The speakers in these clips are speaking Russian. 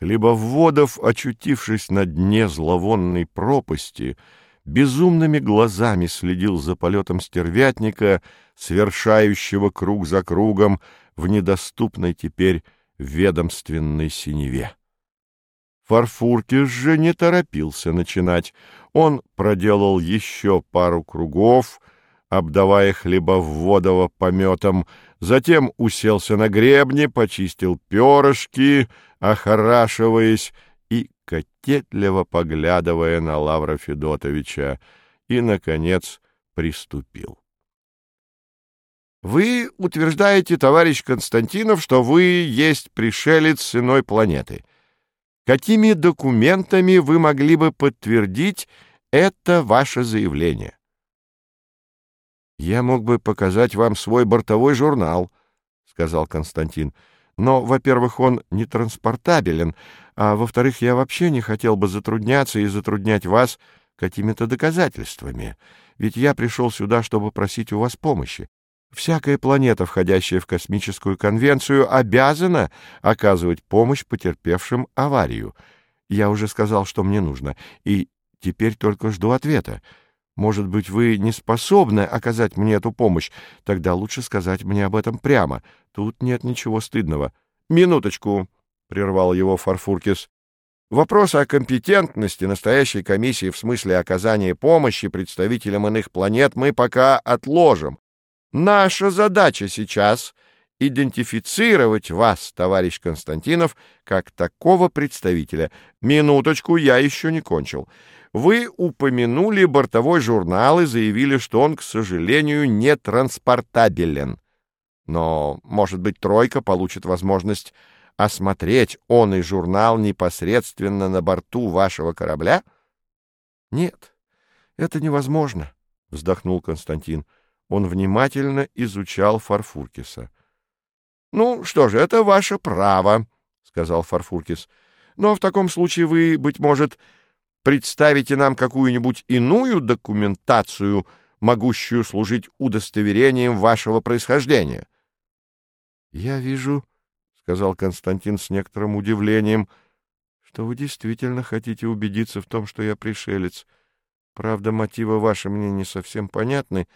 Хлебоводов, очутившись на дне зловонной пропасти, безумными глазами следил за полетом стервятника, совершающего круг за кругом в недоступной теперь ведомственной синеве. Фарфуркис же не торопился начинать. Он проделал еще пару кругов, обдавая хлебоводова пометом, затем уселся на гребне, почистил перышки, охорашиваясь и кокетливо поглядывая на Лавра Федотовича, и, наконец, приступил. «Вы утверждаете, товарищ Константинов, что вы есть пришелец с иной планеты. Какими документами вы могли бы подтвердить это ваше заявление?» «Я мог бы показать вам свой бортовой журнал», — сказал Константин. «Но, во-первых, он не транспортабелен, а во-вторых, я вообще не хотел бы затрудняться и затруднять вас какими-то доказательствами, ведь я пришел сюда, чтобы просить у вас помощи. Всякая планета, входящая в космическую конвенцию, обязана оказывать помощь потерпевшим аварию. Я уже сказал, что мне нужно, и теперь только жду ответа. Может быть, вы не способны оказать мне эту помощь? Тогда лучше сказать мне об этом прямо. Тут нет ничего стыдного. Минуточку, — прервал его Фарфуркис. Вопрос о компетентности настоящей комиссии в смысле оказания помощи представителям иных планет мы пока отложим. Наша задача сейчас — идентифицировать вас, товарищ Константинов, как такого представителя. Минуточку, я еще не кончил. Вы упомянули бортовой журнал и заявили, что он, к сожалению, не транспортабелен. Но, может быть, «тройка» получит возможность осмотреть он и журнал непосредственно на борту вашего корабля? — Нет, это невозможно, — вздохнул Константин. Он внимательно изучал Фарфуркиса. — Ну, что же, это ваше право, — сказал Фарфуркис. — Но в таком случае вы, быть может, представите нам какую-нибудь иную документацию, могущую служить удостоверением вашего происхождения. — Я вижу, — сказал Константин с некоторым удивлением, — что вы действительно хотите убедиться в том, что я пришелец. Правда, мотивы ваши мне не совсем понятны,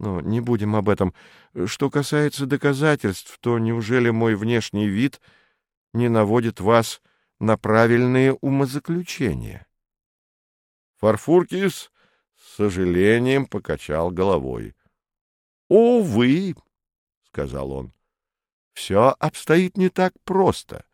но не будем об этом. Что касается доказательств, то неужели мой внешний вид не наводит вас на правильные умозаключения? Фарфуркис с сожалением покачал головой. — Увы, — сказал он, — все обстоит не так просто.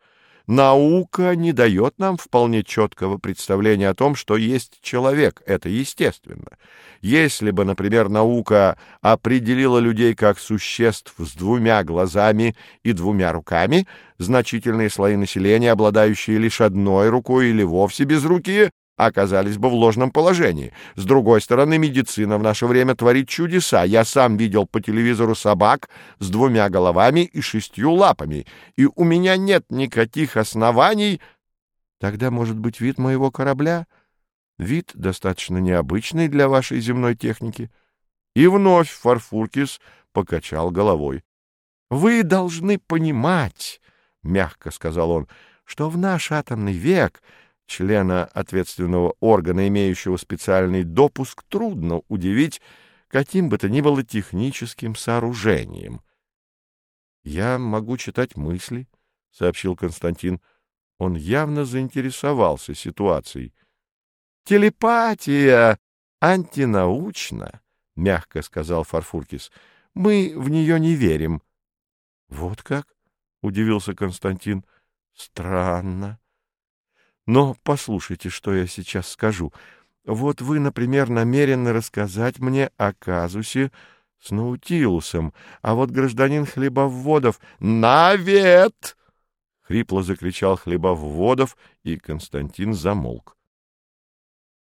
Наука не дает нам вполне четкого представления о том, что есть человек. Это естественно. Если бы, например, наука определила людей как существ с двумя глазами и двумя руками, значительные слои населения, обладающие лишь одной рукой или вовсе без руки, оказались бы в ложном положении. С другой стороны, медицина в наше время творит чудеса. Я сам видел по телевизору собак с двумя головами и шестью лапами, и у меня нет никаких оснований... Тогда, может быть, вид моего корабля? Вид достаточно необычный для вашей земной техники. И вновь Фарфуркис покачал головой. — Вы должны понимать, — мягко сказал он, — что в наш атомный век члена ответственного органа, имеющего специальный допуск, трудно удивить каким бы то ни было техническим сооружением. — Я могу читать мысли, — сообщил Константин. Он явно заинтересовался ситуацией. — Телепатия антинаучна, — мягко сказал Фарфуркис. — Мы в нее не верим. — Вот как? — удивился Константин. — Странно. Но послушайте, что я сейчас скажу. Вот вы, например, намерены рассказать мне о казусе с Наутилусом, а вот гражданин Хлебоводов... — Навет! — хрипло закричал Хлебоводов, и Константин замолк.